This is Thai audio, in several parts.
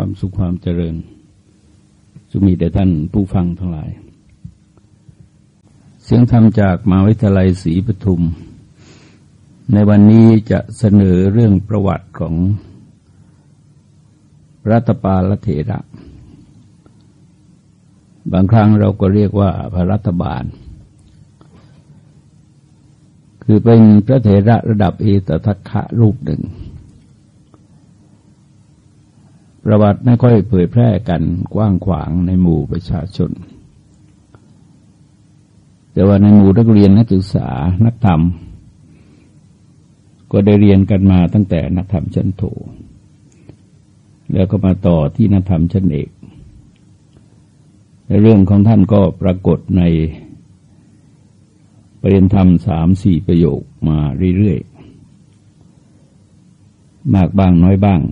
ความสุขความเจริญจงมีแด่ท่านผู้ฟังทั้งหลาย เสียงธรรมจากมหาวิทยาลัยศรีปทุม ในวันนี้จะเสนอเรื่องประวัติของรัตปาลเถระ บางครั้งเราก็เรียกว่าพระรัฐบาล คือเป็นพระเถระระดับเอตทัคคะรูปหนึ่ง ประวัติไม่ค่อยเผยแพร่กันกว้างขวางในหมู่ประชาชน แต่ว่าในหมู่นักเรียนนักศึกษานักธรรม ก็ได้เรียนกันมาตั้งแต่นักธรรมชั้นโทแล้วก็มาต่อที่นักธรรมชั้นเอกในเรื่องของท่านก็ปรากฏในปรริยนธรรมสามสี่ประโยคมาเรื่อยๆ มากบ้างน้อยบ้าง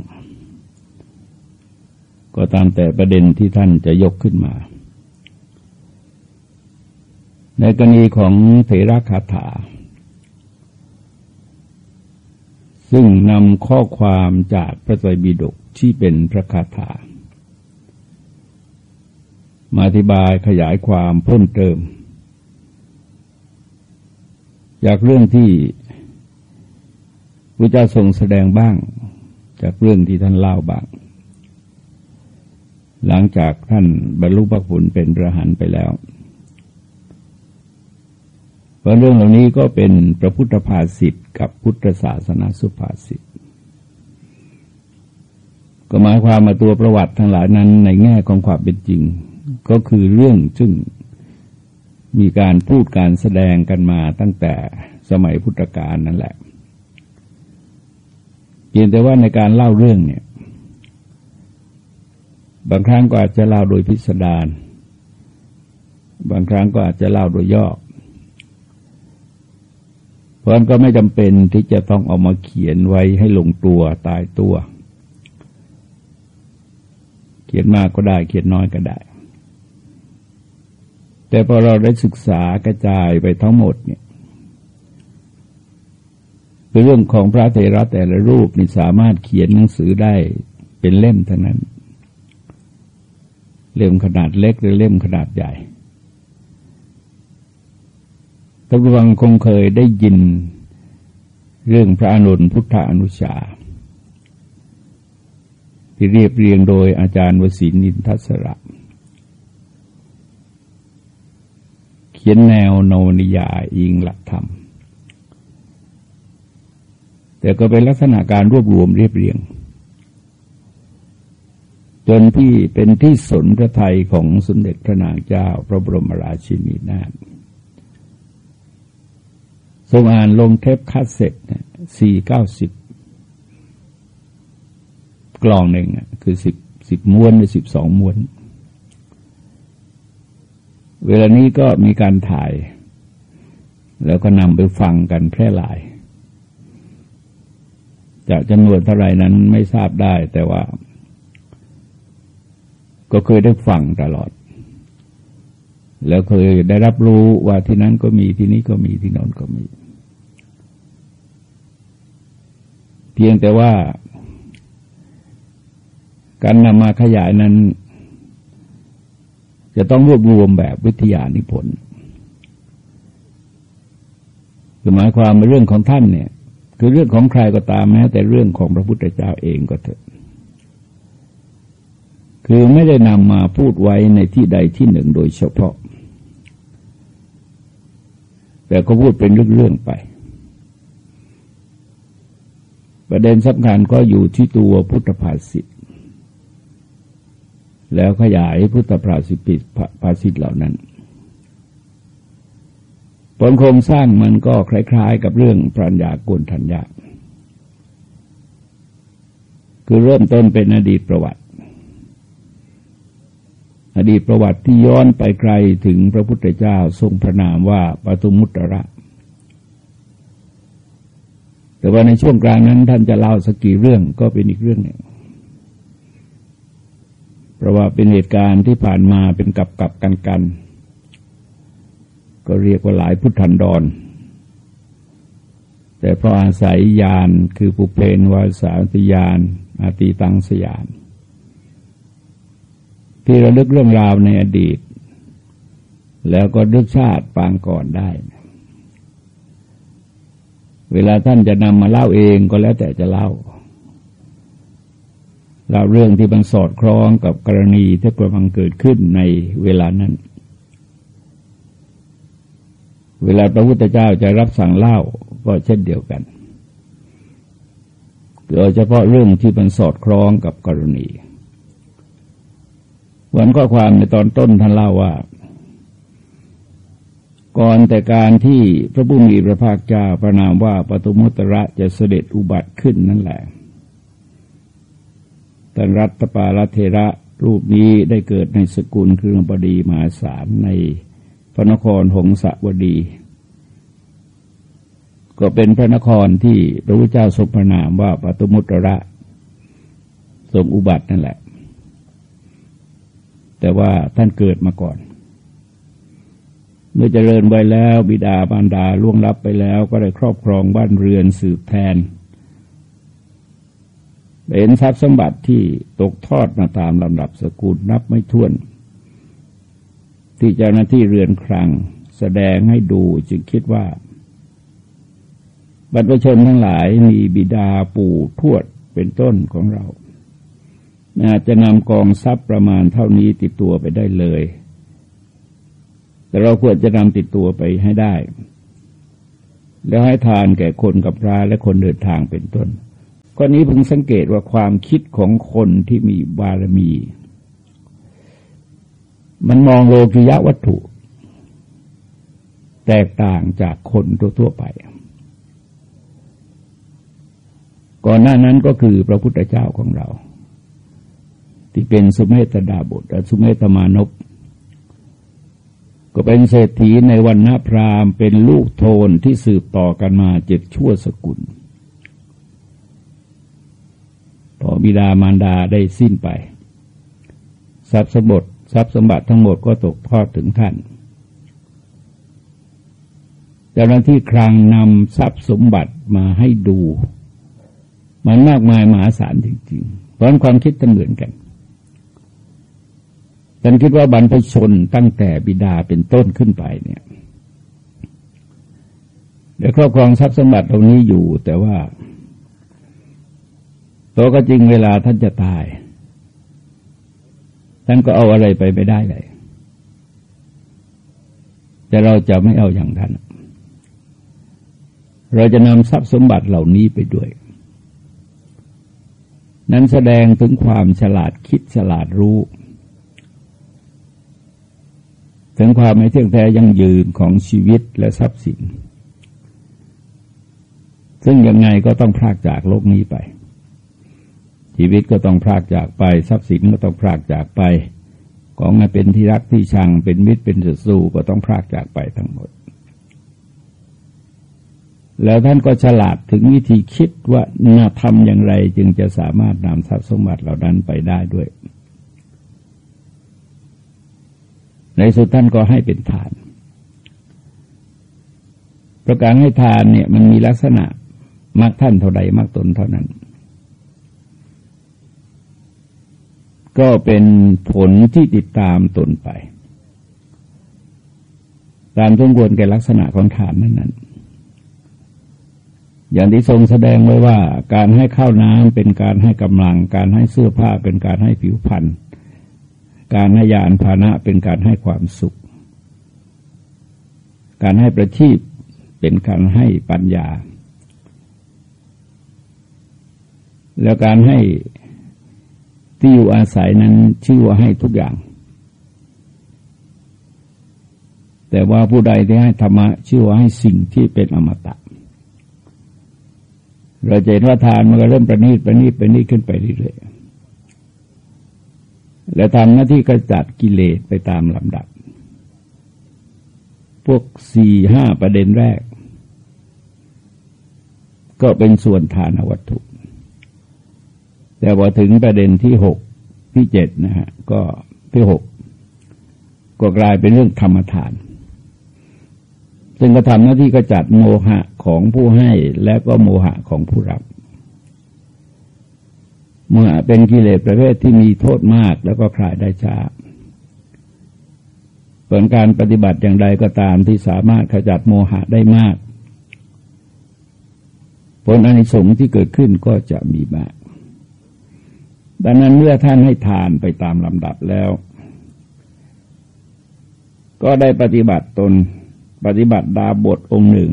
ก็ตามแต่ประเด็นที่ท่านจะยกขึ้นมา ในกรณีของเถระคาถา ซึ่งนำข้อความจากพระไตรปิฎกที่เป็นพระคาถา มาอธิบายขยายความเพิ่มเติม จากเรื่องที่พระเจ้าทรงแสดงบ้าง จากเรื่องที่ท่านเล่าบ้าง หลังจากท่านบรรลุพระผลเป็นพระหันไปแล้วเพราะเรื่องเหล่านี้ก็เป็นพระพุทธภาษิตกับพุทธศาสนาสุภาษิตก็หมายความมาตัวประวัติทั้งหลายนั้นในแง่ของความเป็นจริง ก็คือเรื่องซึ่งมีการพูดการแสดงกันมาตั้งแต่สมัยพุทธกาลนั่นแหละเพียงแต่ว่าในการเล่าเรื่องเนี่ย บางครั้งก็อาจจะเล่าโดยพิสดาร บางครั้งก็อาจจะเล่าโดยย่อ เพราะนั้นก็ไม่จำเป็นที่จะต้องเอามาเขียนไว้ให้ลงตัวตายตัว เขียนมากก็ได้ เขียนน้อยก็ได้ แต่พอเราได้ศึกษากระจายไปทั้งหมดเนี่ยเรื่องของพระเทระแต่ละรูปนี่สามารถเขียนหนังสือได้เป็นเล่มทั้งนั้น เล่มขนาดเล็กหรือเล่มขนาดใหญ่ท่านผู้ฟังคงเคยได้ยินเรื่องพระอนุนพุทธานุชา ที่เรียบเรียงโดยอาจารย์วสินินทัศระ เขียนแนวนวนิยายอิงหลักธรรม แต่ก็เป็นลักษณะการรวบรวมเรียบเรียง จนที่เป็นที่สนพระไทยของสมเด็จพระนางเจ้า พระบรมราชินีนาถทรงอ่านลงเทปคาสเซ็ตสี่เก้าสิบกลองหนึ่งคือสิบสิบม้วนหรือสิบสองม้วน เวลานี้ก็มีการถ่าย แล้วก็นำไปฟังกันแพร่หลายจากจำนวนเท่าไรนั้นไม่ทราบได้แต่ว่า ก็เคยได้ฟังตลอด แล้วเคยได้รับรู้ว่าที่นั้นก็มีที่นี้ก็มีที่โน้นก็มี เพียงแต่ว่า การนำมาขยายนั้น จะต้องรวบรวมแบบวิทยานิพนธ์หมายความในเรื่องของท่านเนี่ย คือเรื่องของใครก็ตามแม้แต่เรื่องของพระพุทธเจ้าเองก็เถอะ คือไม่ได้นำมาพูดไว้ในที่ใดที่หนึ่งโดยเฉพาะ แต่ก็พูดเป็นเรื่องๆไป ประเด็นสำคัญก็อยู่ที่ตัวพุทธภาษิตแล้วขยายพุทธภาษิตภาษิตเหล่านั้นผลโครงสร้างมันก็คล้าย ๆ กับเรื่องปรัญญาโกนทัญญาคือเริ่มต้นเป็นอดีตประวัติ อดีตประวัติที่ย้อนไปไกลถึงพระพุทธเจ้าทรงพระนามว่าปตุมุตระ แต่ว่าในช่วงกลางนั้นท่านจะเล่าสกี่เรื่องก็เป็นอีกเรื่องหนึ่งเพราะว่าเป็นเหตุการณ์ที่ผ่านมาเป็นกับกับกันกัน ก็เรียกว่าหลายพุทธันดร แต่เพราะอาศัยยานคือปุเพนวาสาสยานอาตีตังสยาน ที่ระลึกเรื่องราวในอดีต แล้วก็ลึกชาติปางก่อนได้ เวลาท่านจะนำมาเล่าเองก็แล้วแต่จะเล่าเล่าเรื่องที่มันสอดคล้องกับกรณีที่กำลังเกิดขึ้นในเวลานั้น เวลาพระพุทธเจ้าจะรับสั่งเล่าก็เช่นเดียวกันโดยเฉพาะเรื่องที่มันสอดคล้องกับกรณี วันข้อความในตอนต้นท่านเล่าว่า ก่อนแต่การที่พระบุมีพระภาคเจ้าประนามว่าปตุมุตระจะเสด็จอุบัติขึ้นนั่นแหละท่านรัตปาลเทระรูปนี้ได้เกิดในสกุลเครืองบดีมหาศาลในพระนครหงสะวดี ก็เป็นพระนครที่พระพุทธเจ้าทรงพระนามว่าปตุมุตระทรงอุบัตินั่นแหละ แต่ว่าท่านเกิดมาก่อน เมื่อเจริญไว้แล้วบิดาบารดาล่วงลับไปแล้ว ก็ได้ครอบครองบ้านเรือนสืบแทน เป็นทรัพย์สมบัติที่ตกทอดมาตามลำดับสกุลนับไม่ถ้วน ที่เจ้าหน้าที่เรือนครังแสดงให้ดูจึงคิดว่าบรรพชนทั้งหลายมีบิดาปู่ทวดเป็นต้นของเรา อาจจะนำกองทรัพย์ประมาณเท่านี้ติดตัวไปได้เลย แต่เราควรจะนำติดตัวไปให้ได้ แล้วให้ทานแก่คนกับพระและคนเดินทางเป็นต้นก้อนนี้ผมสังเกตว่าความคิดของคนที่มีบารมี มันมองโลกิยะวัตถุ แตกต่างจากคนทั่วไป ก่อนหน้านั้นก็คือพระพุทธเจ้าของเรา ที่เป็นสุเมธดาบทสุเมธมานพก็เป็นเศรษฐีในวันณพราหมณ์เป็นลูกโทนที่สืบต่อกันมาเจ็ดชั่วสกุล พอบิดามารดาได้สิ้นไป ทรัพย์สมบัติทรัพย์สมบัติทั้งหมดก็ตกทอดถึงท่านเจ้าหน้าที่ครังนำทรัพย์สมบัติมาให้ดู มันมากมายมหาศาลจริงๆเพราะความคิดต่างเหมือนกัน ฉันคิดว่าบรรพชนตั้งแต่บิดาเป็นต้นขึ้นไปเนี่ยเดี๋ยวครอบครองทรัพย์สมบัติตรงนี้อยู่ แต่ว่าตัวก็จริงเวลาท่านจะตาย ท่านก็เอาอะไรไปไม่ได้เลย แต่เราจะไม่เอาอย่างท่าน เราจะนำทรัพย์สมบัติเหล่านี้ไปด้วย นั้นแสดงถึงความฉลาดคิดฉลาดรู้ ถึงความไม่เที่ยงแท้ยั่งยืนของชีวิตและทรัพย์สิน ซึ่งยังไงก็ต้องพรากจากโลกนี้ไป ชีวิตก็ต้องพรากจากไป ทรัพย์สินก็ต้องพรากจากไป ของมาเป็นที่รักที่ชังเป็นมิตรเป็นศัตรูก็ต้องพรากจากไปทั้งหมด แล้วท่านก็ฉลาดถึงวิธีคิดว่าน่าทำอย่างไรจึงจะสามารถนำทรัพย์สมบัติเหล่านั้นไปได้ด้วย ในสุดท่านก็ให้เป็นทาน ประการให้ทานเนี่ยมันมีลักษณะมากท่านเท่าใดมากตนเท่านั้น ก็เป็นผลที่ติดตามตนไป ตามสมควรแก่ลักษณะของทานนั้นนั้นอย่างที่ทรงแสดงไว้ว่า การให้ข้าวน้ำเป็นการให้กำลัง การให้เสื้อผ้าเป็นการให้ผิวพรรณ การให้ยานพานะเป็นการให้ความสุข การให้ประชีพเป็นการให้ปัญญา แล้วการให้ที่อยู่อาศัยนั้นชื่อว่าให้ทุกอย่าง แต่ว่าผู้ใดที่ให้ธรรมะชื่อว่าให้สิ่งที่เป็นอมตะ เราจะเห็นว่าทานมันก็เริ่มประณีตประณีตประณีตขึ้นไปเรื่อยๆ และทำหน้าที่กระจัดกิเลสไปตามลำดับ พวกสี่ห้าประเด็นแรก ก็เป็นส่วนฐานวัตถุ แต่พอถึงประเด็นที่หกที่เจ็ดนะฮะก็ที่หกก็กลายเป็นเรื่องธรรมทาน ซึ่งก็ทำหน้าที่กระจัดโมหะของผู้ให้และก็โมหะของผู้รับ เมื่อเป็นกิเลสประเภทที่มีโทษมากแล้วก็คลายได้ช้าผลการปฏิบัติอย่างใดก็ตามที่สามารถขจัดโมหะได้มาก ผลอนิสงส์ที่เกิดขึ้นก็จะมีมาก ดังนั้นเมื่อท่านให้ทานไปตามลำดับแล้ว ก็ได้ปฏิบัติตนปฏิบัติดาบทองค์หนึ่ง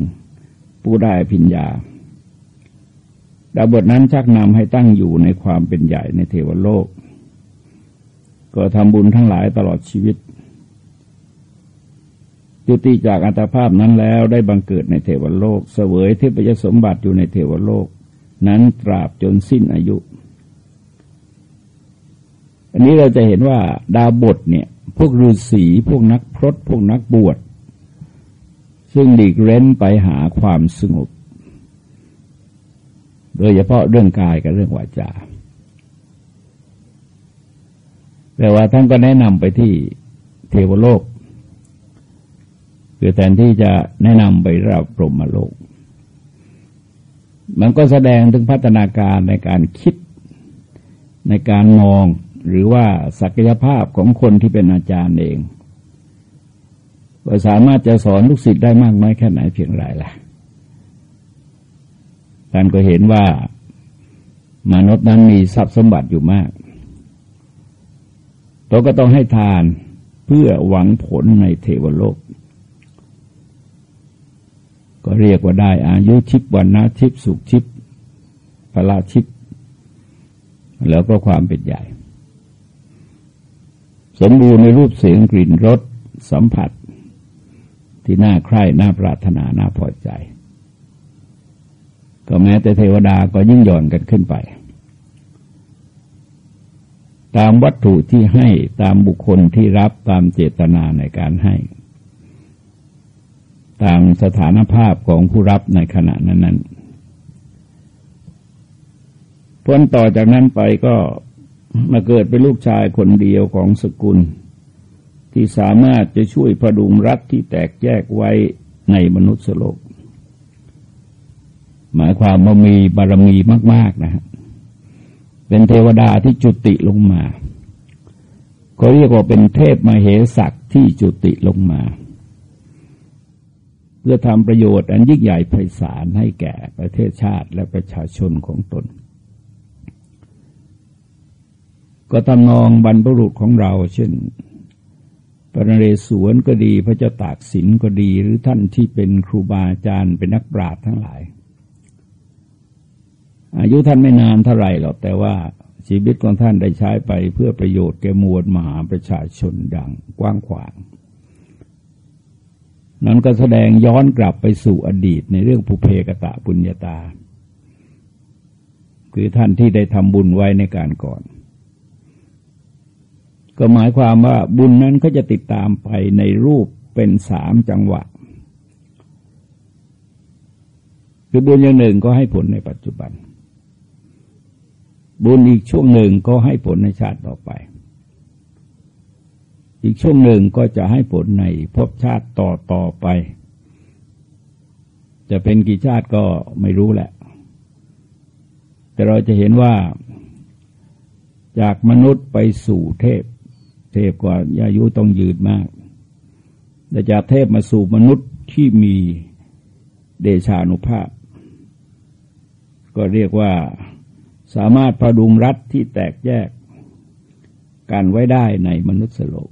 ผู้ได้พิญญา ดาบทนั้นชักนำให้ตั้งอยู่ในความเป็นใหญ่ในเทวโลก ก็ทำบุญทั้งหลายตลอดชีวิตจุติจากอัตภาพนั้นแล้วได้บังเกิดในเทวโลก เสวยเทพยสมบัติอยู่ในเทวโลก นั้นตราบจนสิ้นอายุ อันนี้เราจะเห็นว่าดาวบทเนี่ย พวกฤาษีพวกนักพรตพวกนักบวช ซึ่งดีกเร้นไปหาความสงบ โดยเฉพาะเรื่องกายกับเรื่องวาจา แต่ว่าท่านก็แนะนำไปที่เทวโลก คือแทนที่จะแนะนำไปรับพรหมโลก มันก็แสดงถึงพัฒนาการในการคิดในการมองหรือว่าศักยภาพของคนที่เป็นอาจารย์เองว่าสามารถจะสอนลูกศิษย์ได้มากน้อยแค่ไหนเพียงไรล่ะ ท่านก็เห็นว่ามนุษย์นั้นมีทรัพย์สมบัติอยู่มากตัวก็ต้องให้ทานเพื่อหวังผลในเทวโลก ก็เรียกว่าได้อายุชิปวันนะชิปสุขชิปพละชิป แล้วก็ความเป็นใหญ่ สมบูรณ์ในรูปเสียงกลิ่นรสสัมผัส ที่น่าใคร่น่าปรารถนาน่าพอใจ ก็แม้แต่เทวดาก็ยิ่งหย่อนกันขึ้นไป ตามวัตถุที่ให้ตามบุคคลที่รับตามเจตนาในการให้ ตามสถานภาพของผู้รับในขณะนั้นนั้นพ้นต่อจากนั้นไปก็มาเกิดเป็นลูกชายคนเดียวของสกุล ที่สามารถจะช่วยพดุงรัฐที่แตกแยกไว้ในมนุษย์โลก หมายความว่ามีบารมีมาก ๆนะฮะเป็นเทวดาที่จุติลงมา ก็เรียกว่าเป็นเทพมาเหสักที่จุติลงมา เพื่อทำประโยชน์อันยิ่งใหญ่ไพศาลให้แก่ประเทศชาติและประชาชนของตน ก็ตำนองบรรพบุรุษของเรา เช่นประนเรศวรก็ดีพระเจ้าตากสินก็ดีหรือท่านที่เป็นครูบาอาจารย์เป็นนักปราชญ์ทั้งหลาย อายุท่านไม่นานเท่าไหร่หรอก แต่ว่าชีวิตของท่านได้ใช้ไปเพื่อประโยชน์แก่มวลมหาประชาชนดังกว้างขวาง นั้นก็แสดงย้อนกลับไปสู่อดีตในเรื่องภูเพกตะปุญญาตา คือท่านที่ได้ทำบุญไว้ในการก่อน ก็หมายความว่าบุญนั้นก็จะติดตามไปในรูปเป็นสามจังหวะ คือบุญอย่างหนึ่งก็ให้ผลในปัจจุบัน บุญอีกช่วงหนึ่งก็ให้ผลในชาติต่อไป อีกช่วงหนึ่งก็จะให้ผลในภพชาติต่อต่อไป จะเป็นกี่ชาติก็ไม่รู้แหละ แต่เราจะเห็นว่าจากมนุษย์ไปสู่เทพ เทพกว่าอายุต้องยืดมากแต่จากเทพมาสู่มนุษย์ที่มีเดชานุภาพ ก็เรียกว่า สามารถพดุงรัฐที่แตกแยกกันไว้ได้ในมนุษย์โลก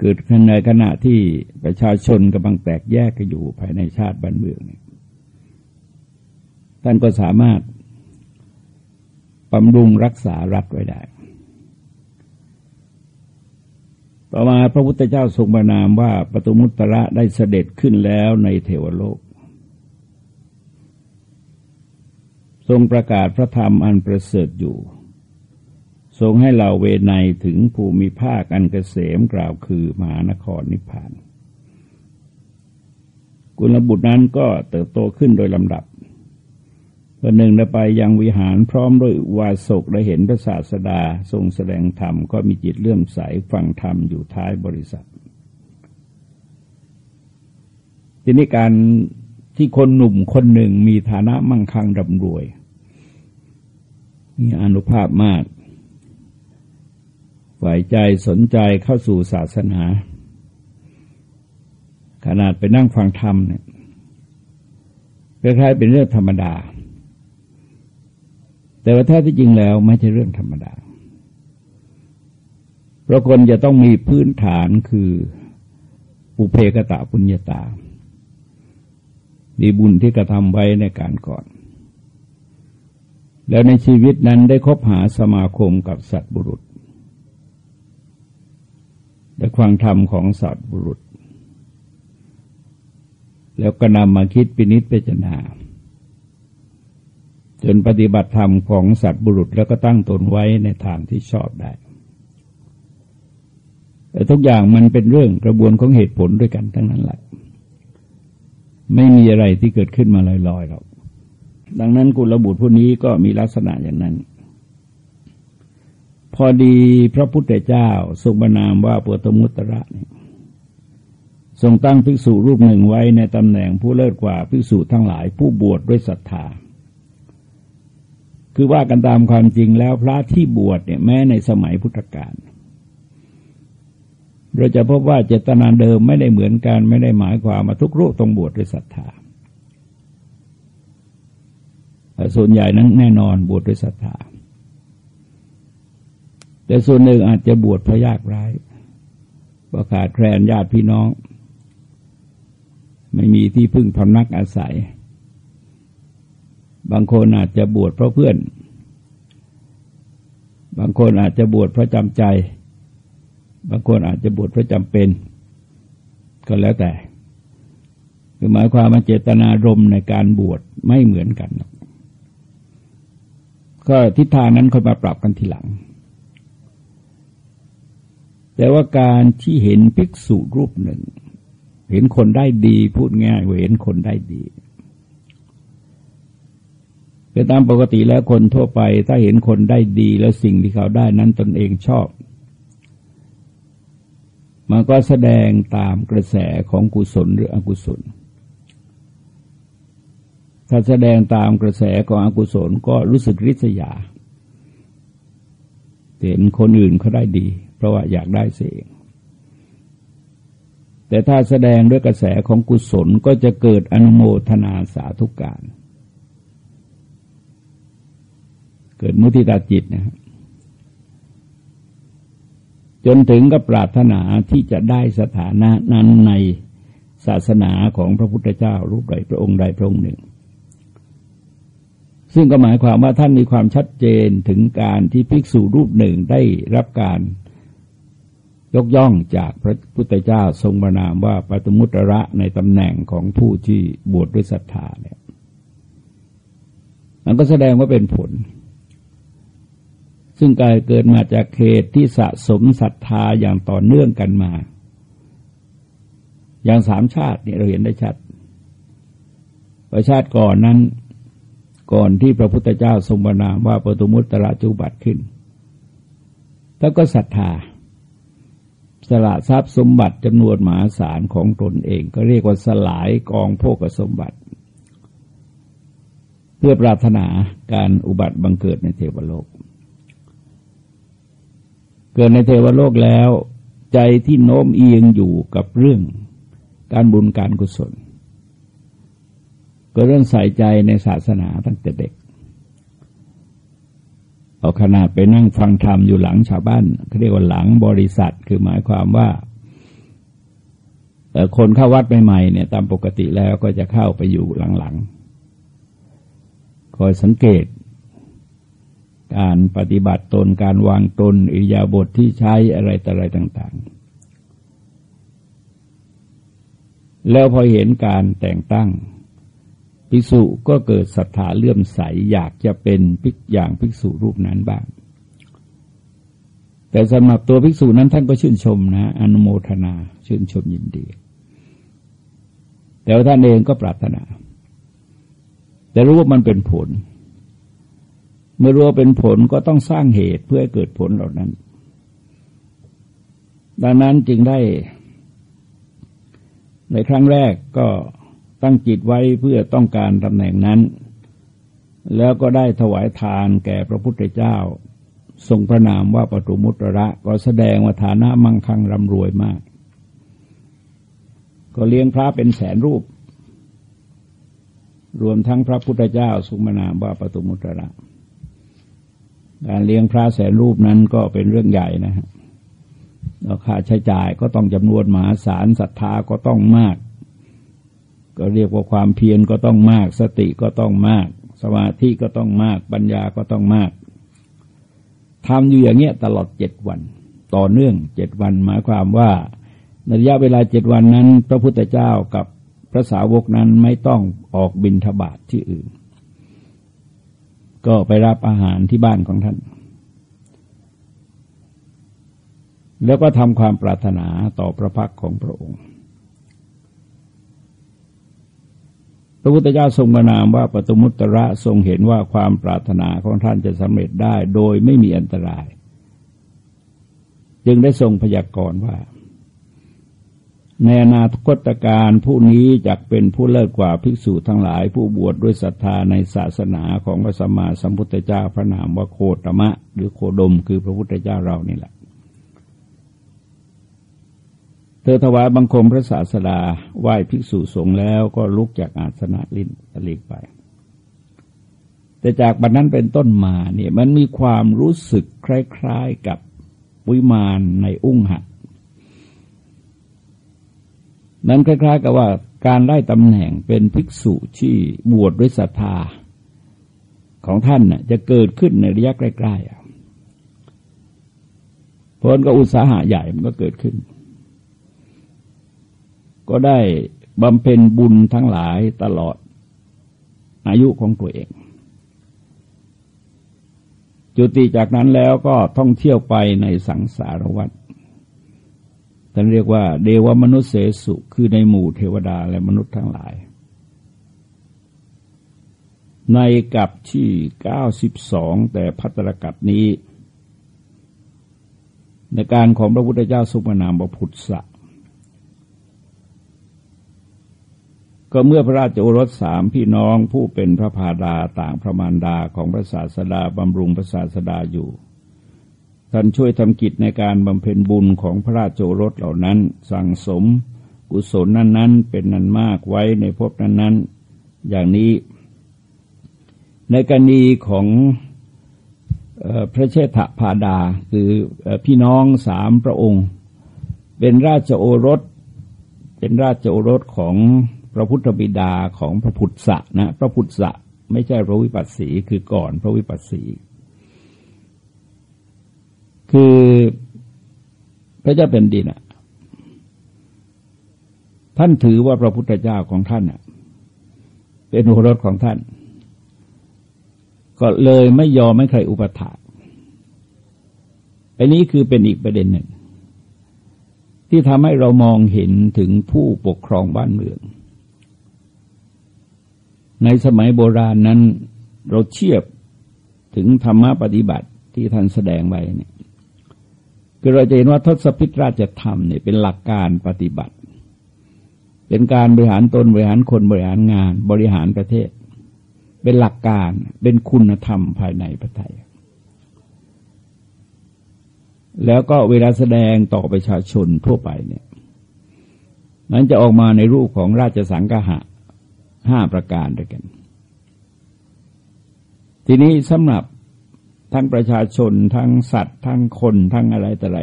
เกิดขึ้นในขณะที่ประชาชนกำลังแตกแยกกันอยู่ภายในชาติบ้านเมืองท่านก็สามารถบำรุงรักษารัฐไว้ได้ ต่อมาพระพุทธเจ้าทรงประนามว่าปตุมุตระได้เสด็จขึ้นแล้วในเทวโลก ทรงประกาศพระธรรมอันประเสริฐอยู่ ทรงให้เราเวไนถึงภูมิภาคอันกเกษมกล่าวคือมหานครนิพพาน กุลบุตรนั้นก็เติบโตขึ้นโดยลำดับวันหนึ่งได้ไปยังวิหารพร้อมด้วยวาสกได้เห็นพระศาสดาทรงแสดงธรรมก็มีจิตเลื่อมใสฟังธรรมอยู่ท้ายบริษัททีนี้การ ที่คนหนุ่มคนหนึ่งมีฐานะมั่งคั่งร่ำรวย มีอนุภาพมากฝ่ายใจสนใจเข้าสู่ศาสนา ขนาดไปนั่งฟังธรรมเนี่ยคล้ายๆเป็นเรื่องธรรมดา แต่ว่าแท้ที่จริงแล้วไม่ใช่เรื่องธรรมดา เพราะคนจะต้องมีพื้นฐานคือปุเพกตะปุญญาตา มีบุญที่กระทำไว้ในการก่อน แล้วในชีวิตนั้นได้คบหาสมาคมกับสัตว์บุรุษ ได้ฟังธรรมของสัตว์บุรุษ แล้วก็นำมาคิดปินิจพิจารณาจนปฏิบัติธรรมของสัตว์บุรุษแล้วก็ตั้งตนไว้ในทางที่ชอบได้แต่ทุกอย่างมันเป็นเรื่องกระบวนของเหตุผลด้วยกันทั้งนั้นแหละ ไม่มีอะไรที่เกิดขึ้นมาลอยๆหรอก ดังนั้นกุลบุตรผู้นี้ก็มีลักษณะอย่างนั้น พอดีพระพุทธเจ้าทรงบรนามว่าปุตมุตระนี่ทรงตั้งภิกษุรูปหนึ่งไว้ในตำแหน่งผู้เลิศกว่าภิกษุทั้งหลายผู้บวชดด้วยศรัทธา คือว่ากันตามความจริงแล้วพระที่บวชเนี่ยแม้ในสมัยพุทธกาลเเราจะพบว่าเจตนาเดิมไม่ได้เหมือนกันไม่ได้หมายความมาทุกรูปต้องบวชด้วยศรัทธาส่วนใหญ่นั้นแน่นอนบวชด้วยศรัทธาแต่ส่วนหนึ่งอาจจะบวชเพราะยากไร้ประขาดแคลนญาติพี่น้อง ไม่มีที่พึ่งพำนักอาศัย บางคนอาจจะบวชเพราะเพื่อน บางคนอาจจะบวชเพราะจำใจ บางคนอาจจะบวชเพราะจำเป็น ก็แล้วแต่ คือหมายความว่าเจตนารมในการบวชไม่เหมือนกัน ก็ทิศทางนั้นค่อยมาปรับกันทีหลัง แต่ว่าการที่เห็นภิกษุรูปหนึ่ง เห็นคนได้ดีพูดง่ายว่าเห็นคนได้ดีคือตามปกติแล้วคนทั่วไป ถ้าเห็นคนได้ดีแล้วสิ่งที่เขาได้นั้นตนเองชอบ มันก็แสดงตามกระแสของกุศลหรืออกุศล ถ้าแสดงตามกระแสของอกุศลก็รู้สึกริษยา เห็นคนอื่นเขาได้ดี เพราะว่าอยากได้เสียงแต่ถ้าแสดงด้วยกระแสของกุศลก็จะเกิดอนุโมทนาสาธุการ เกิดมุทิตาจิตนะครับ จนถึงกับปรารถนาที่จะได้สถานะนั้นในศาสนาของพระพุทธเจ้ารูปใดพระองค์ใดพระองค์หนึ่ง ซึ่งก็หมายความว่าท่านมีความชัดเจนถึงการที่ภิกษุรูปหนึ่งได้รับการยกย่องจากพระพุทธเจ้าทรงประนามว่าปตมุตระในตำแหน่งของผู้ที่บวชดด้วยศรัทธาเนี่ยมันก็แสดงว่าเป็นผล ซึ่งกายเกิดมาจากเหตุที่สะสมศรัทธาอย่างต่อเนื่องกันมา อย่างสามชาติเนี่ยเราเห็นได้ชัดประชาติก่อนนั้น ก่อนที่พระพุทธเจ้าทรงบรรนามว่าปตุมุตระจุบัติขึ้น แล้วก็ศรัทธา สละทรัพย์สมบัติจำนวนมหาศาลของตนเอง ก็เรียกว่าสลายกองโภกสมบัติ เพื่อปรารถนาการอุบัติบังเกิดในเทวโลก เกิดในเทวโลกแล้ว ใจที่โน้มเอียงอยู่กับเรื่องการบุญการกุศล ก็เรื่องใส่ใจในศาสนาตั้งแต่เด็ก เอาขนาดไปนั่งฟังธรรมอยู่หลังชาวบ้านเขาเรียกว่าหลังบริษัทคือหมายความว่าคนเข้าวัดใหม่ๆเนี่ย ตามปกติแล้วก็จะเข้าไปอยู่หลังๆคอยสังเกต การปฏิบัติตนการวางตนอิยาบทที่ใช้อะไรต่ออะไรต่าง ๆ แล้วพอเห็นการแต่งตั้งภิกษุก็เกิดศรัทธาเลื่อมใสอยากจะเป็นภิกอย่างภิกษุรูปนั้นบ้าง แต่สำหรับตัวภิกษุนั้นท่านก็ชื่นชมนะ อนุโมทนาชื่นชมยินดี แต่ว่าท่านเองก็ปรารถนา แต่รู้ว่ามันเป็นผล เมื่อรู้ว่าเป็นผลก็ต้องสร้างเหตุเพื่อให้เกิดผลเหล่านั้น ดังนั้นจึงได้ ในครั้งแรกก็ตั้งจิตไว้เพื่อต้องการตำแหน่งนั้น แล้วก็ได้ถวายทานแก่พระพุทธเจ้า ทรงพระนามว่าปตุมุตระ ก็แสดงว่าฐานะมั่งคั่งร่ำรวยมาก ก็เลี้ยงพระเป็นแสนรูป รวมทั้งพระพุทธเจ้าทรงพระนามว่าปตุมุตระ การเลี้ยงพระแสนรูปนั้นก็เป็นเรื่องใหญ่นะฮะแล้วค่าใช้จ่ายก็ต้องจำนวนมหาศาลศรัทธาก็ต้องมาก ก็เรียกว่าความเพียรก็ต้องมาก สติก็ต้องมาก สมาธิก็ต้องมาก ปัญญาก็ต้องมากทำอยู่อย่างเงี้ยตลอดเจ็ดวัน ต่อเนื่องเจ็ดวันหมายความว่าในระยะเวลาเจ็ดวันนั้น พระพุทธเจ้ากับพระสาวกนั้นไม่ต้องออกบินทบาทที่อื่น ก็ไปรับอาหารที่บ้านของท่าน แล้วก็ทำความปรารถนาต่อพระพักของพระองค์ พระพุทธเจ้าทรงประนามว่าปตุมุตระทรงเห็นว่าความปรารถนาของท่านจะสำเร็จได้โดยไม่มีอันตราย จึงได้ทรงพยากรณ์ว่า ในอนาคตการผู้นี้จะเป็นผู้เลิศกว่าภิกษุทั้งหลายผู้บวชดด้วยศรัทธาในศาสนาของพระสัมมาสัมพุทธเจ้าพระนามว่าโคตมะ หรือโคดมคือพระพุทธเจ้าเรานี่แหละ เธอถวายบังคมพระศาสดาไหว้ภิกษุสงฆ์แล้วก็ลุกจากอาสนะลิ้นหลีกไป แต่จากบัดนั้นเป็นต้นมาเนี่ยมันมีความรู้สึกคล้าย ๆกับวิมานในอุ้งหัก นั้นคล้าย ๆ กับว่าการได้ตำแหน่งเป็นภิกษุที่บวชด้วยศรัทธาของท่านน่ะจะเกิดขึ้นในระยะใกล้ๆผลก็อุตสาหะใหญ่มันก็เกิดขึ้น ก็ได้บำเพ็ญบุญทั้งหลายตลอดอายุของตัวเอง จุติจากนั้นแล้วก็ท่องเที่ยวไปในสังสารวัฏ ท่านเรียกว่า เดวมนุษย์เสสุคือในหมู่เทวดาและมนุษย์ทั้งหลาย ในกับที่เก้าสิบสองแต่พัตรกัดนี้ ในการของพระพุทธเจ้าสุมนามบพุทธะก็เมื่อพระราชโอรสสามพี่น้องผู้เป็นพระพาดาต่างพระมารดาของพระศาสดาบำรุงพระศาสดาอยู่ ท่านช่วยทำกิจในการบำเพ็ญบุญของพระราชโอรสเหล่านั้น สั่งสม กุศลนั้นๆ เป็นนันมากไว้ในภพนั้นๆ อย่างนี้ ในกรณีของพระเชษฐพาดาคือพี่น้องสามพระองค์ เป็นราชโอรส เป็นราชโอรสของพระพุทธบิดาของพระพุทธะนะ พระพุทธะไม่ใช่พระวิปัสสีคือก่อนพระวิปัสสี คือพระเจ้าเป็นดินอะ ท่านถือว่าพระพุทธเจ้าของท่านอะ เป็นโอรสของท่าน ก็เลยไม่ยอมไม่ใครอุปถาอันนี้คือเป็นอีกประเด็นหนึ่ง ที่ทำให้เรามองเห็นถึงผู้ปกครองบ้านเมือง ในสมัยโบราณนั้นเราเทียบถึงธรรมะปฏิบัติที่ท่านแสดงไว้เนี่ย คือเราจะเห็นว่าทศพิธราชธรรมเนี่ยเป็นหลักการปฏิบัติ เป็นการบริหารตนบริหารคนบริหารงาน บริหารประเทศ เป็นหลักการเป็นคุณธรรมภายในประเทศแล้วก็เวลาแสดงต่อประชาชนทั่วไปเนี่ยนั้นจะออกมาในรูปของราชสังฆะห้าประการด้วยกัน ทีนี้สำหรับ ทั้งประชาชน ทั้งสัตว์ ทั้งคนทั้งอะไรแต่ไร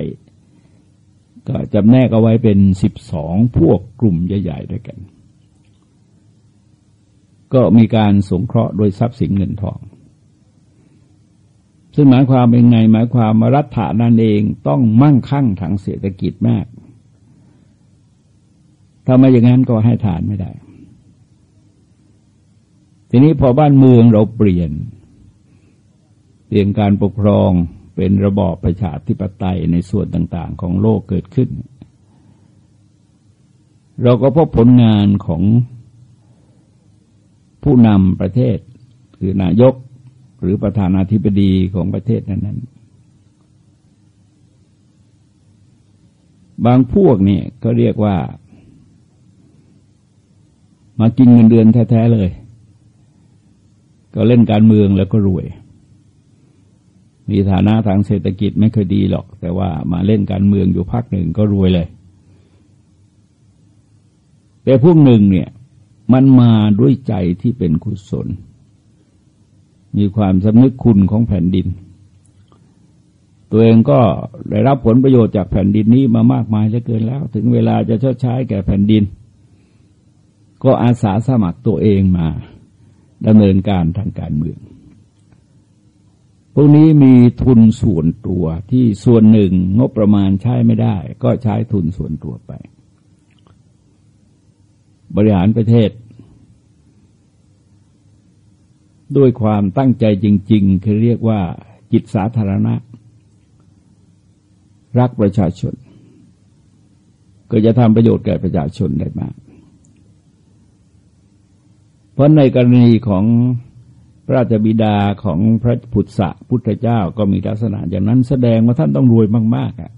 ก็จำแนกเอาไว้เป็นสิบสองพวกกลุ่มใหญ่ ๆ ด้วยกัน ก็มีการสงเคราะห์โดยทรัพย์สินเงินทอง ซึ่งหมายความเป็นไงหมายความมารัฐานั่นเองต้องมั่งคั่งทางเศรษฐกิจมากถ้าไม่อย่างนั้นก็ให้ทานไม่ได้ ทีนี้พอบ้านเมืองเราเปลี่ยน เรียนการปกครองเป็นระบอบประชาธิปไตยในส่วนต่าง ๆ ของโลกเกิดขึ้น เราก็พบผลงานของผู้นำประเทศ คือนายกหรือประธานาธิบดีของประเทศนั้นๆ บางพวกนี่ก็เรียกว่า มากินเงินเดือนแท้ ๆ เลย ก็เล่นการเมืองแล้วก็รวย มีฐานะทางเศรษฐกิจไม่เคยดีหรอก แต่ว่ามาเล่นการเมืองอยู่พักหนึ่งก็รวยเลย แต่พวกหนึ่งเนี่ย มันมาด้วยใจที่เป็นกุศล มีความสำนึกคุณของแผ่นดิน ตัวเองก็ได้รับผลประโยชน์จากแผ่นดินนี้มามากมายเหลือเกินแล้ว ถึงเวลาจะชดใช้แก่แผ่นดิน ก็อาสาสมัครตัวเองมาดำเนินการทางการเมือง พวกนี้มีทุนส่วนตัวที่ส่วนหนึ่งงบประมาณใช้ไม่ได้ ก็ใช้ทุนส่วนตัวไป บริหารประเทศ ด้วยความตั้งใจจริง ๆ คือเรียกว่าจิตสาธารณะ รักประชาชน ก็จะทำประโยชน์แก่ประชาชนได้มาก เพราะในกรณีของ พระราชบิดาของพระพุทธพุทธเจ้าก็มีลักษณะอย่างนั้นแสดงว่าท่านต้องรวยมาก ๆอะ่ะ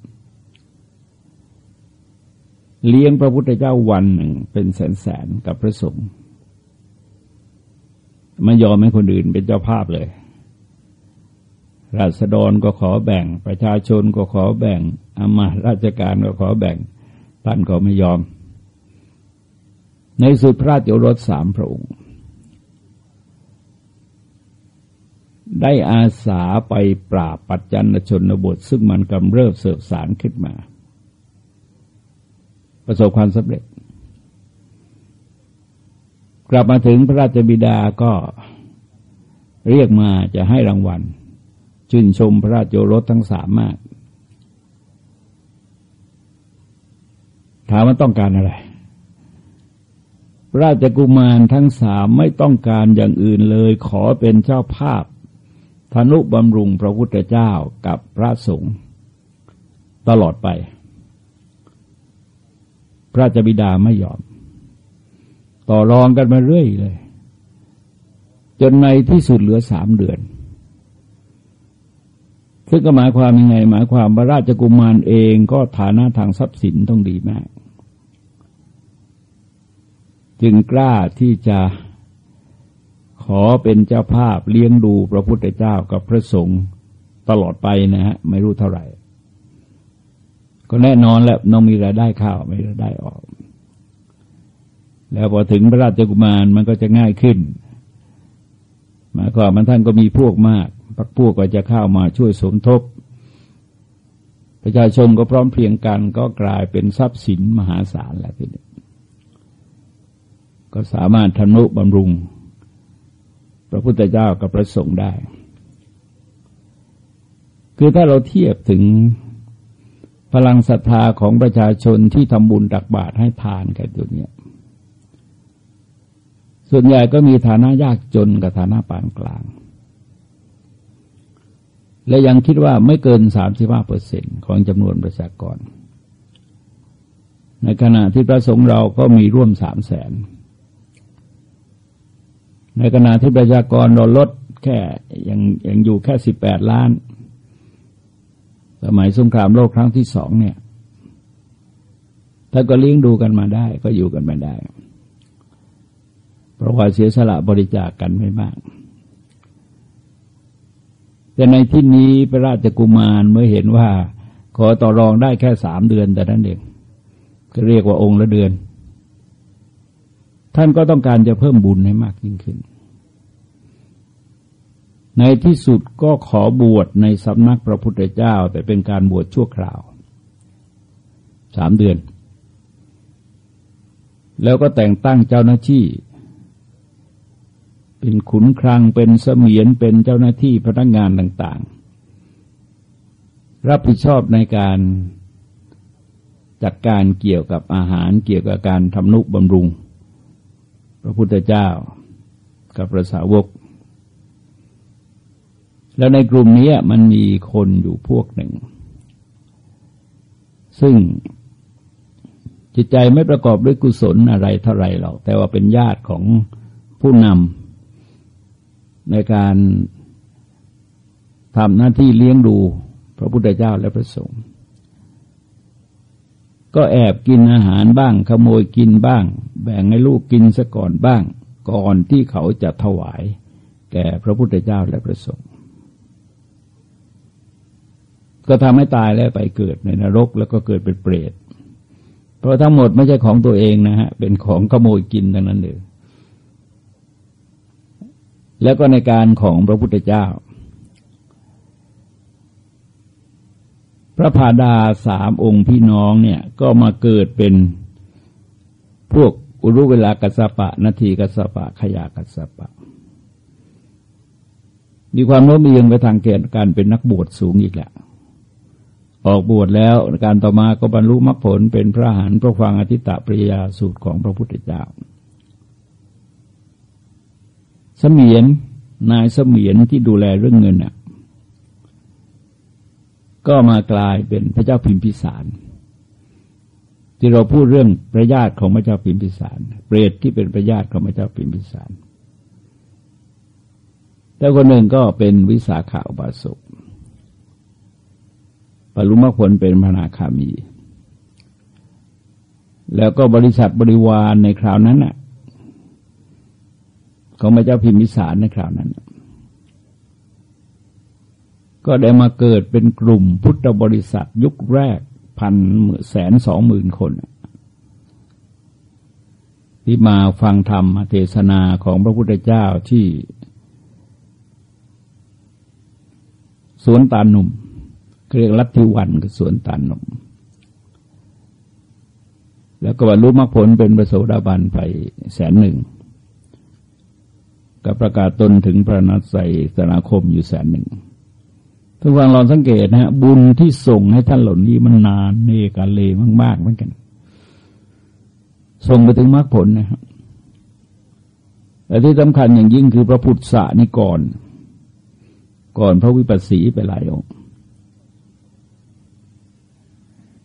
เลี้ยงพระพุทธเจ้าวันหนึ่งเป็นแสนๆกับพระสงฆ์ไม่ยอมให้คนอื่นเป็นเจ้าภาพเลย ราษฎรก็ขอแบ่ง ประชาชนก็ขอแบ่งอามาราชการก็ขอแบ่ง ท่านก็ไม่ยอม ในสุดพระราชโอรสสามพระองค์ ได้อาสาไปปราบปัจจันชนบท ซึ่งมันกำเริบเสบสารขึ้นมา ประสบความสำเร็จ กลับมาถึงพระราชบิดาก็เรียกมาจะให้รางวัลชื่นชมพระราชโอรสทั้งสามมาก ถามว่าต้องการอะไร พระราชกุมารทั้งสามไม่ต้องการอย่างอื่นเลย ขอเป็นเจ้าภาพ ธนุบำรุงพระพุทธเจ้ากับพระสงฆ์ตลอดไป พระจบิดาไม่ยอม ต่อรองกันมาเรื่อยเลย จนในที่สุดเหลือสามเดือน ซึ่งก็หมายความยังไง หมายความพระราชกุมารเองก็ฐานะทางทรัพย์สินต้องดีมาก จึงกล้าที่จะ ขอเป็นเจ้าภาพเลี้ยงดูพระพุทธเจ้ากับพระสงฆ์ตลอดไปนะฮะไม่รู้เท่าไหร่ ก็แน่นอนแหล้วน้องมีรายได้ข้าวไม่รายได้ออก แล้วพอถึงพระราชกุมารมันก็จะง่ายขึ้นหมายความมันท่านก็มีพวกมากพักพวกก็จะเข้ามาช่วยสมทบ ประชาชนก็พร้อมเพรียงกันก็กลายเป็นทรัพย์สินมหาศาลแล้วทีนี้ก็สามารถทนุบำรุง ระพุทธเจ้ากับพระสงฆ์ได้ คือถ้าเราเทียบถึงพลังศรัทธาของประชาชนที่ทำบุญตักบาตรให้ทานกันตัวเนี้ยส่วนใหญ่ก็มีฐานะยากจนกับฐานะปานกลาง และยังคิดว่าไม่เกินสามสิบห้าเปอร์เซ็นของจำนวนประชากร ในขณะที่พระสงฆ์เราก็มีร่วมสามแสน ในขณะที่ประชากรเราลดแค่ยังยังอยู่แค่สิบแปดล้าน สมัยสงครามโลกครั้งที่สองเนี่ยถ้าก็เลี้ยงดูกันมาได้ ก็อยู่กันมาได้ เพราะว่าเสียสละบริจาคกกันไม่มาก แต่ในที่นี้พระราชกุมารเมื่อเห็นว่า ขอต่อรองได้แค่สามเดือนแต่นั้นเองก็เรียกว่าองค์ละเดือน ท่านก็ต้องการจะเพิ่มบุญให้มากยิ่งขึ้น ในที่สุดก็ขอบวชในสำนักพระพุทธเจ้า แต่เป็นการบวชชั่วคราวสามเดือน แล้วก็แต่งตั้งเจ้าหน้าที่ เป็นขุนคลังเป็นเสมียนเป็นเจ้าหน้าที่พนักงานต่างๆ รับผิดชอบในการจัดการเกี่ยวกับอาหารเกี่ยวกับการทำนุบำรุง ระพุทธเจ้ากับพระสาวก แล้วในกลุ่มนี้มันมีคนอยู่พวกหนึ่ง ซึ่งจิตใจไม่ประกอบด้วยกุศลอะไรเท่าไรหรอกแต่ว่าเป็นญาติของผู้นำในการทำหน้าที่เลี้ยงดูพระพุทธเจ้าและพระสงฆ์ ก็แอบกินอาหารบ้าง ขโมยกินบ้าง แบ่งให้ลูกกินซะก่อนบ้าง ก่อนที่เขาจะถวาย แก่พระพุทธเจ้าและพระสงฆ์ก็ทำให้ตายแล้วไปเกิดในนรกแล้วก็เกิดเป็นเปรต เพราะทั้งหมดไม่ใช่ของตัวเองนะฮะ เป็นของขโมยกินทั้งนั้นเลย แล้วก็ในการของพระพุทธเจ้า พระพาดาสามองค์พี่น้องเนี่ยก็มาเกิดเป็นพวกอุรุเวลากัสปะ นาทีกัสปะ ขยากัสปะ มีความโน้มเอียงไปทางเกณฑ์การเป็นนักบวชสูงอีกแหละออกบวชแล้วการต่อมาก็บรรลุมรรคผลเป็นพระหันพระฟังอธิตะปริยาสูตรของพระพุทธเจ้าสมียนนายสมียนที่ดูแลเรื่องเงินอะ ก็มากลายเป็นพระเจ้าพิมพิสารที่เราพูดเรื่องพระญาติของพระเจ้าพิมพิสาร เปรตที่เป็นพระญาติของพระเจ้าพิมพิสาร แต่คนหนึ่งก็เป็นวิสาขาอุบาสกปรุมผลเป็นพระนาคามี แล้วก็บริษัทบริวารในคราวนั้นน่ะ ของพระเจ้าพิมพิสารในคราวนั้น ก็ได้มาเกิดเป็นกลุ่มพุทธบริษัทยุคแรกพันแสนสองหมื่นคน ที่มาฟังธรรมเทศนาของพระพุทธเจ้าที่สวนตาหนุ่มเรียกลัทธิวันคือสวนตาหนุ่ม แล้วก็บรรลุมรรคผลเป็นประโสดาบันไปแสนหนึ่งก็ประกาศตนถึงพระนัสใสสนาคมอยู่แสนหนึ่ง ทุกวันเราสังเกตนะฮะบุญที่ส่งให้ท่านเหล่านี้มันนานเนกาเลมากๆเหมือนกัน ส่งไปถึงมรรคผลนะครับแต่ที่สำคัญอย่างยิ่งคือพระพุทธะนี่ก่อน ก่อนพระวิปัสสีไปหลายองค์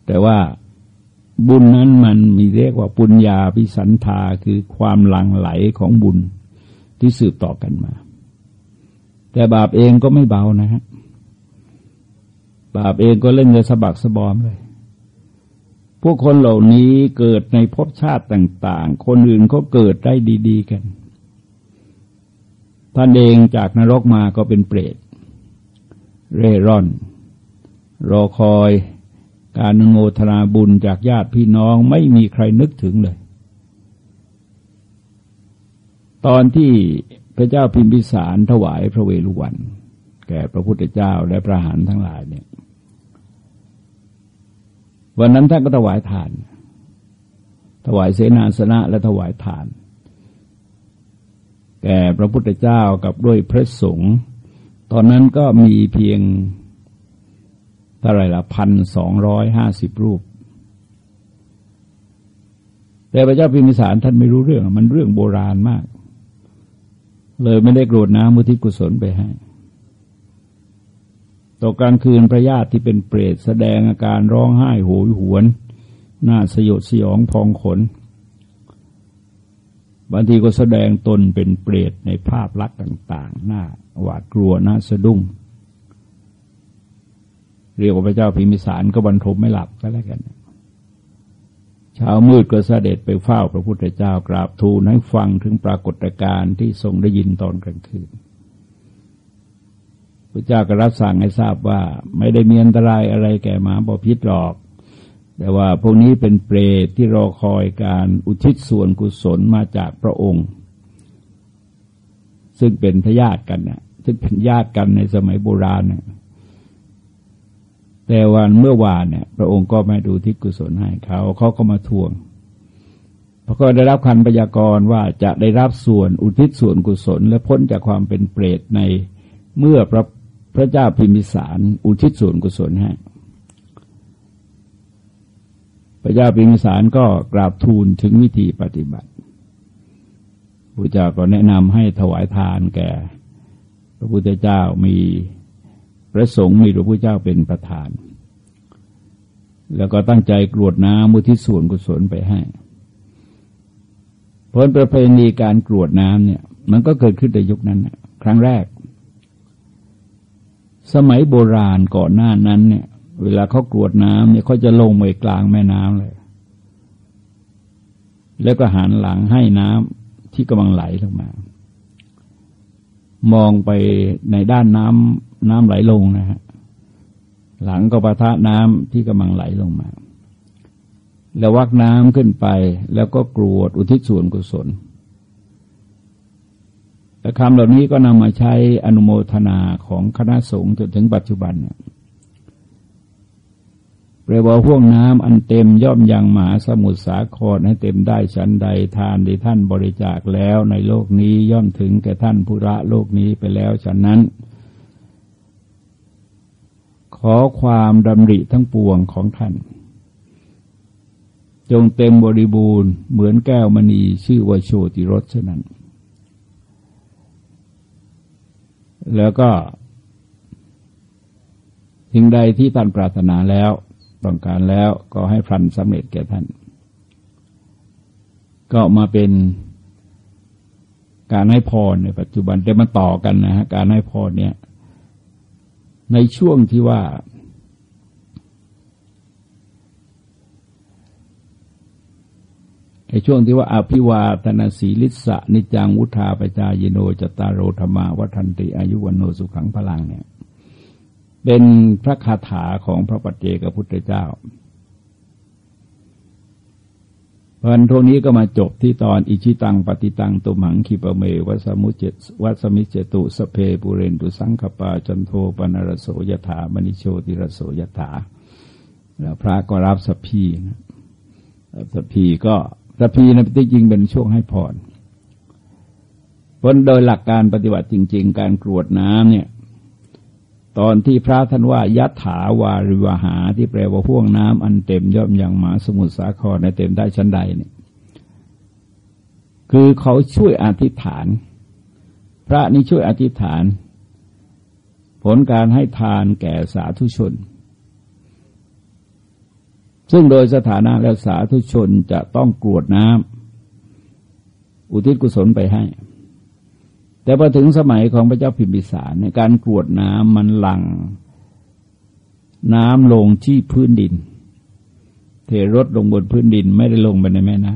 แต่ว่าบุญนั้นมันมีเรียกว่าปุญญาพิสันธาคือความหลั่งไหลของบุญที่สืบต่อกันมา แต่บาปเองก็ไม่เบานะฮะ บาปเองก็เล่นเลยสะบักสะบอมเลย พวกคนเหล่านี้เกิดในภพชาติต่าง ๆ คนอื่นเขาเกิดได้ดี ๆ กันท่านเองจากนรกมาก็เป็นเปรต เร่ร่อน รอคอยการนโมทนาบุญจากญาติพี่น้องไม่มีใครนึกถึงเลย ตอนที่พระเจ้าพิมพิสารถวายพระเวรุวัน แก่พระพุทธเจ้าและพระหานทั้งหลายเนี่ย วันนั้นท่านก็ถวายทาน ถวายเสนาสนะและถวายทาน แก่พระพุทธเจ้ากับด้วยพระสงฆ์ตอนนั้นก็มีเพียงเท่าไรละพันสองร้อยห้าสิบรูป แต่พระเจ้าพิมพิสารท่านไม่รู้เรื่อง มันเรื่องโบราณมาก เลยไม่ได้กรวดน้ำมุทิกุศลไปให้ ต่อกลางคืนพระญาติที่เป็นเปรตแสดงอาการร้องไห้โหยหวน หน้าสยดสยองพองขน บางทีก็แสดงตนเป็นเปรตในภาพลักษณ์ต่าง ๆ หน้าหวาดกลัวหน้าสะดุ้ง เรียกว่าพระเจ้าพิมิสารก็บรรทมไม่หลับก็แล้วกันเช้ามืดก็เสด็จไปเฝ้าพระพุทธเจ้ากราบทูลให้ฟังถึงปรากฏการณ์ที่ทรงได้ยินตอนกลางคืน พระเจ้าก็รับสั่งให้ทราบว่า ไม่ได้มีอันตรายอะไรแก่หมาบอพิษหรอก แต่ว่าพวกนี้เป็นเปรตที่รอคอยการอุทิศส่วนกุศลมาจากพระองค์ ซึ่งเป็นพญาติกันเนี่ยซึ่งเป็นญาติกันในสมัยโบราณเนี่ยแต่วันเมื่อวานเนี่ย พระองค์ก็ไม่ดูทิศกุศลให้เขาเขาก็มาทวงพระก็ได้รับคันพยากรณ์ว่าจะได้รับส่วนอุทิศส่วนกุศล และพ้นจากความเป็นเปรตในเมื่อพระ พระเจ้าพิมพิสาร อุทิศส่วนกุศลให้ พระเจ้าพิมพิสารก็กราบทูลถึงวิธีปฏิบัติพระเจ้าก็แนะนำให้ถวายทานแก่ พระพุทธเจ้ามีพระสงฆ์มีพระพุทธเจ้าเป็นประธาน แล้วก็ตั้งใจกรวดน้ำมุทิศส่วนกุศลไปให้ผลประเพณีการกรวดน้ำเนี่ย มันก็เกิดขึ้นในยุคนั้น ครั้งแรก สมัยโบราณก่อนหน้านั้นเนี่ย เวลาเขากรวดน้ำเนี่ยเขาจะลงไปกลางแม่น้ำเลย แล้วก็หันหลังให้น้ำที่กำลังไหลลงมา มองไปในด้านน้ำน้ำไหลลงนะฮะหลังก็ประทะน้ำที่กำลังไหลลงมา แล้ววักน้ำขึ้นไป แล้วก็กรวดอุทิศส่วนกุศล แต่คำเหล่านี้ก็นำมาใช้อนุโมทนาของคณะสงฆ์จนถึงปัจจุบันเนี่ยเปรว่าห่วงน้ำอันเต็มย่อมยังหมาสมุทรสาครให้เต็มได้ชั้นใดทานที่ท่านบริจาคแล้วในโลกนี้ย่อมถึงแก่ท่านผู้ละโลกนี้ไปแล้วฉะนั้น ขอความดำริทั้งปวงของท่าน จงเต็มบริบูรณ์เหมือนแก้วมณีชื่อว่าโชติรสฉะนั้น แล้วก็สิ่งใดที่ท่านปรารถนาแล้วต้องการแล้วก็ให้พลันสำเร็จแก่ท่าน ก็มาเป็นการให้พรในปัจจุบันแต่มาต่อกันนะฮะการให้พรเนี่ย ในช่วงที่ว่า ในช่วงที่ว่าอภิวาทนาสีลิสะนิจังวุธาปจายโนจตารโรธรรมาวัฒนติอายุวันโนสุขังพลังเนี่ย เป็นพระคาถาของพระปัจเจกพุทธเจ้าวันทวนี้ก็มาจบที่ตอนอิชิตังปฏิตังตุมังคิปเมวัสมุเจวัสมิเจตุสเพปุเรนตุสังคปาจันโทปนรโสยถามณิโชติรโสยถาแล้วพระก็รับสพีนะสพีก็ สพีนะที่จริงเป็นช่วงให้พรเพราะโดยหลักการปฏิบัติจริง ๆ การกรวดน้ำเนี่ย ตอนที่พระท่านว่ายัตถาวาริวหา ที่แปลว่าพ่วงน้ำอันเต็มย่อมอย่างหมาสมุทรสาครในเต็มได้ชั้นใดเนี่ยคือเขาช่วยอธิษฐาน พระนี่ช่วยอธิษฐาน ผลการให้ทานแก่สาธุชน ซึ่งโดยสถานะและสาธุชนจะต้องกรวดน้ำอุทิศกุศลไปให้ แต่พอถึงสมัยของพระเจ้าพิมพิสารในการกรวดน้ำมันหลังน้ำลงที่พื้นดิน เทรถลงบนพื้นดินไม่ได้ลงไปในแม่น้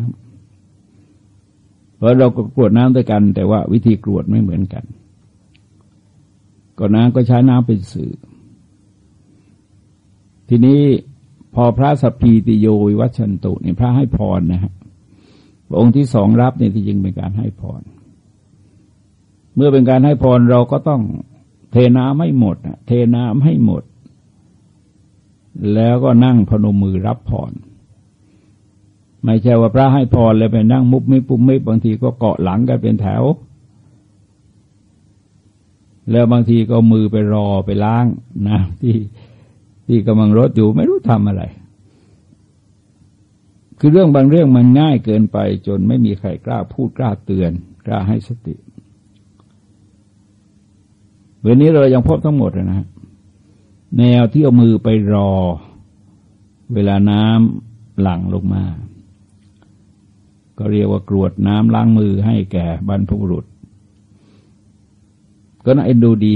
ำเพราะเราก็กรวดน้ำด้วยกัน แต่ว่าวิธีกรวดไม่เหมือนกันก็น้ำก็ใช้น้ำเป็นสื่อ ทีนี้ พอพระสัพพีติโยวิวัชันตุเนี่ยพระให้พรนะฮะองค์ที่สองรับเนี่ยที่จริงเป็นการให้พร เมื่อเป็นการให้พรเราก็ต้องเทน้ำให้หมดเทน้ำให้หมด แล้วก็นั่งพนมมือรับพรไม่ใช่ว่าพระให้พรเลยไปนั่งมุบไม่ปุ่มไม่บางทีก็เกาะหลังกันเป็นแถว แล้วบางทีก็มือไปรอไปล้างนะที่ ที่กำลังรถอยู่ไม่รู้ทำอะไร คือเรื่องบางเรื่องมันง่ายเกินไป จนไม่มีใครกล้าพูดกล้าเตือน กล้าให้สติวันนี้เรายังพบทั้งหมดนะฮะแนวที่เอามือไปรอ เวลาน้ำหลั่งลงมา ก็เรียกว่ากรวดน้ำล้างมือให้แก่บรรพบุรุษ ก็น่าเอ็นดูดี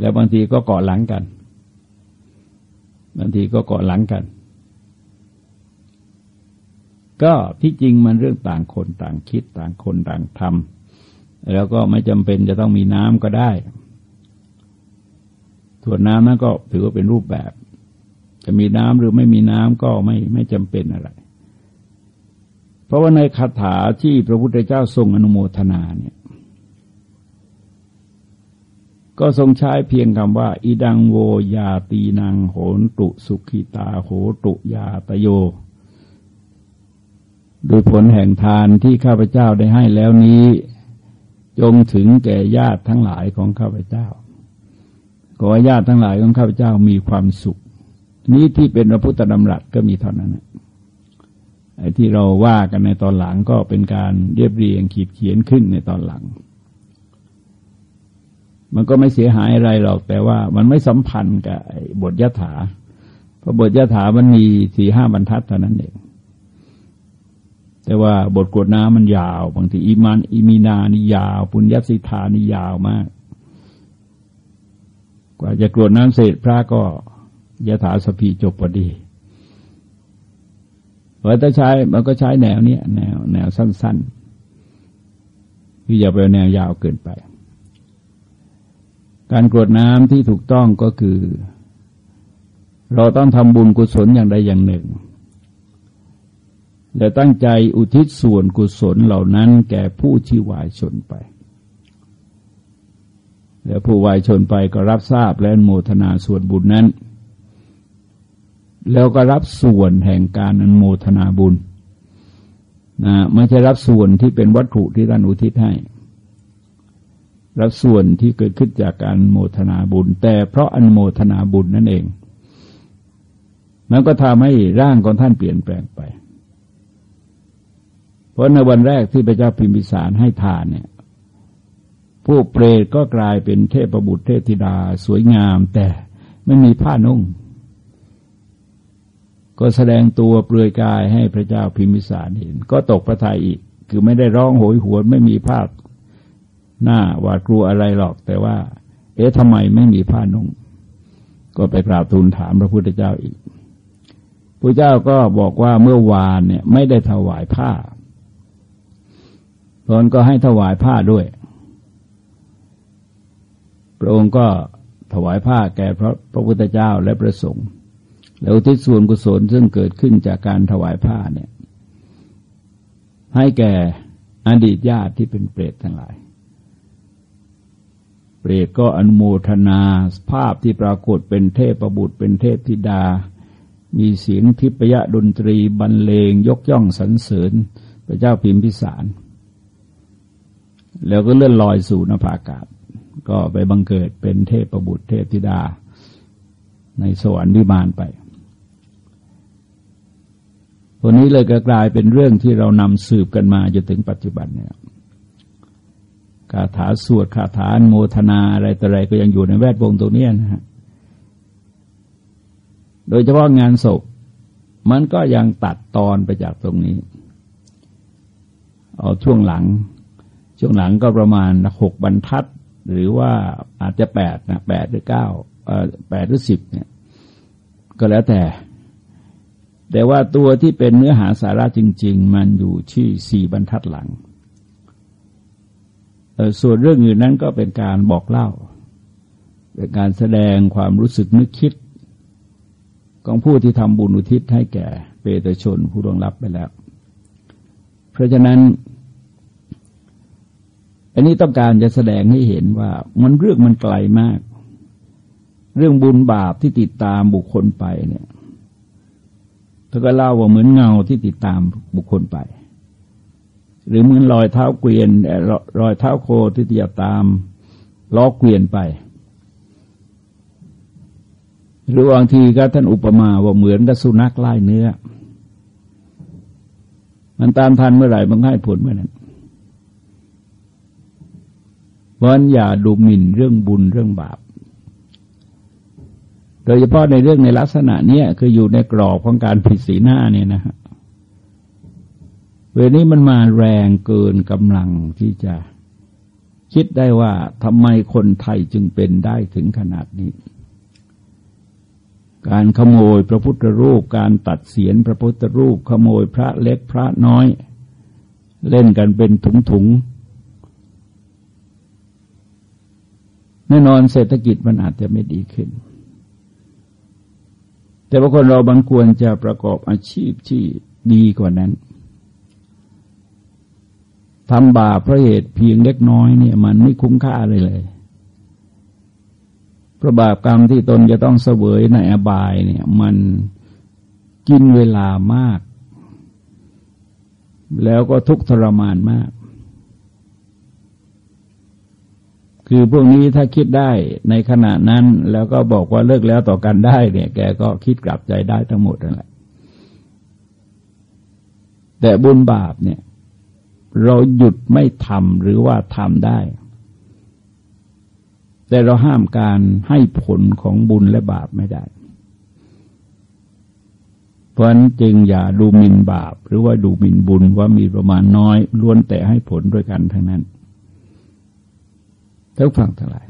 แล้วบางทีก็เกาะหลังกัน บางทีก็เกาะหลังกัน ก็ที่จริงมันเรื่องต่างคนต่างคิดต่างคนต่างทำแล้วก็ไม่จำเป็นจะต้องมีน้ำก็ได้ส่วนน้ำนั้นก็ถือว่าเป็นรูปแบบ จะมีน้ำหรือไม่มีน้ำก็ไม่ไม่จำเป็นอะไร เพราะว่าในคาถาที่พระพุทธเจ้าทรงอนุโมทนาเนี่ย ก็ทรงใช้เพียงคำว่า อิดังโวยาตีนางโหนตุสุขิตาโหตุยาตโย โดยผลแห่งทานที่ข้าพเจ้าได้ให้แล้วนี้ จงถึงแก่ญาติทั้งหลายของข้าพเจ้า ขอญาติทั้งหลายของข้าพเจ้ามีความสุข นี้ที่เป็นพระพุทธดำรัสก็มีเท่านั้นไอ้ที่เราว่ากันในตอนหลังก็เป็นการเรียบเรียงขีดเขียนขึ้นในตอนหลัง มันก็ไม่เสียหายอะไรหรอก แต่ว่ามันไม่สัมพันธ์กับบทยถา เพราะบทยถามันมีสี่ห้าบรรทัดเท่านั้นเอง แต่ว่าบทกวดน้ำมันยาว บางทีอิมานอิมีนานี่ยาว ปุญญสิธานี่ยาวมาก กว่าจะกรวดน้ำเสร็จพระก็ยถาสพีจบพอดีเพราะถ้าใช้มันก็ใช้แนวเนี้ยแนวแนวสั้นๆคืออย่าไปแนวยาวเกินไป การกรวดน้ำที่ถูกต้องก็คือ เราต้องทำบุญกุศลอย่างใดอย่างหนึ่ง และตั้งใจอุทิศส่วนกุศลเหล่านั้นแก่ผู้ที่วายชนไป แล้วผู้วายชนไปก็รับทราบและโมทนาส่วนบุญนั้น แล้วก็รับส่วนแห่งการอนโมทนาบุญนะไม่ใช่รับส่วนที่เป็นวัตถุที่ท่านอุทิศให้ รับส่วนที่เกิดขึ้นจากการโมทนาบุญ แต่เพราะอนโมทนาบุญนั่นเอง มันก็ทำให้ร่างของท่านเปลี่ยนแปลงไป เพราะในวันแรกที่พระเจ้าพิมพิสารให้ทานเนี่ยผู้เปรตก็กลายเป็นเทพบุตรเทพธิดาสวยงาม แต่ไม่มีผ้านุ่ง ก็แสดงตัวเปลือยกายให้พระเจ้าพิมพิสารเห็น ก็ตกพระทัยอีก คือไม่ได้ร้องโหยหวนไม่มีผ้า หน้าหวาดกลัวอะไรหรอก แต่ว่า เอ๊ะทำไมไม่มีผ้านุ่ง ก็ไปกราบทูลถามพระพุทธเจ้าอีกพระเจ้าก็บอกว่าเมื่อวานเนี่ย ไม่ได้ถวายผ้าพระองค์ก็ให้ถวายผ้าด้วย พระองค์ก็ถวายผ้าแก่พระพระพุทธเจ้าและพระสงฆ์แล้วทิศส่วนกุศลซึ่งเกิดขึ้นจากการถวายผ้าเนี่ย ให้แก่อดีตญาติที่เป็นเปรตทั้งหลาย เปรตก็อนุโมทนาภาพที่ปรากฏเป็นเทพประบุตรเป็นเทพธิดา มีเสียงทิพยะดนตรีบรรเลงยกย่องสรรเสริญพระเจ้าพิมพิสาร แล้วก็เลื่อนลอยสู่นภาอากาศ ก็ไปบังเกิดเป็นเทพประบุตรเทพธิดา ในสวรรค์วิมานไปวันนี้เลยก็กลายเป็นเรื่องที่เรานำสืบกันมาจนถึงปัจจุบันเนี่ย คาถาสวดคาถาโมทนาอะไรต่ออะไรก็ยังอยู่ในแวดวงตรงนี้นะฮะโดยเฉพาะงานศพ มันก็ยังตัดตอนไปจากตรงนี้เอาช่วงหลัง ช่วงหลังก็ประมาณหกบรรทัด หรือว่าอาจจะแปดนะแปดหรือเก้าแปดหรือสิบเนี่ย ก็แล้วแต่ แต่ว่าตัวที่เป็นเนื้อหาสาระจริง ๆ มันอยู่ที่สี่บรรทัดหลัง ส่วนเรื่องอื่นนั้นก็เป็นการบอกเล่า เป็นการแสดงความรู้สึกนึกคิด ของผู้ที่ทำบุญอุทิศให้แก่เปตชนผู้ร่วงรับไปแล้ว เพราะฉะนั้น อันนี้ต้องการจะแสดงให้เห็นว่ามันเรื่องมันไกลมาก เรื่องบุญบาปที่ติดตามบุคคลไปเนี่ยเธอก็เล่าว่าเหมือนเงาที่ติดตามบุคคลไป หรือเหมือนรอยเท้าเกวียนรอยเท้าโคที่ติดตามล้อเกวียนไป หรือบางทีก็ท่านอุปมาว่าเหมือนกับสุนัขไล่เนื้อ มันตามทันเมื่อไหร่มันให้ผลเมื่อนั้นเพราะอย่าดูหมิ่นเรื่องบุญเรื่องบาป โดยเฉพาะในเรื่องในลักษณะเนี้ยคืออยู่ในกรอบของการผิดศีลหน้าเนี่ยนะฮะ เวลนี้มันมาแรงเกินกำลังที่จะคิดได้ว่าทำไมคนไทยจึงเป็นได้ถึงขนาดนี้ การขโมยพระพุทธรูป การตัดเสียนพระพุทธรูป ขโมยพระเล็กพระน้อย เล่นกันเป็นถุงถุงแน่นอนเศรษฐกิจมันอาจจะไม่ดีขึ้น แต่ว่าคนเราบางควรจะประกอบอาชีพที่ดีกว่านั้น ทำบาปเพราะเหตุเพียงเล็กน้อยเนี่ย มันไม่คุ้มค่าเลยเลยพระบาปกรรมที่ตนจะต้องเสวยในอบายเนี่ย มันกินเวลามาก แล้วก็ทุกทรมานมาก คือพวกนี้ถ้าคิดได้ในขณะนั้น แล้วก็บอกว่าเลิกแล้วต่อกันได้เนี่ย แกก็คิดกลับใจได้ทั้งหมดนั่นแหละแต่บุญบาปเนี่ย เราหยุดไม่ทำหรือว่าทำได้ แต่เราห้ามการให้ผลของบุญและบาปไม่ได้ เพราะนั้นจึงอย่าดูหมิ่นบาป หรือว่าดูหมิ่นบุญว่ามีประมาณน้อยล้วนแต่ให้ผลด้วยกันทั้งนั้นทั้งฟังทั้งหลาย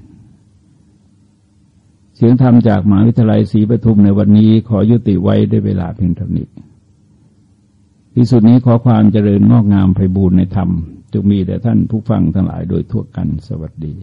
เสียงธรรมจากมหาวิทยาลัยศรีปทุมในวันนี้ขอยุติไว้ด้วยเวลาเพียงเท่านี้ ที่สุดนี้ขอความเจริญงอกงามไพบูรณ์ในธรรมจงมีแต่ท่านผู้ฟังทั้งหลายโดยทั่วกันสวัสดี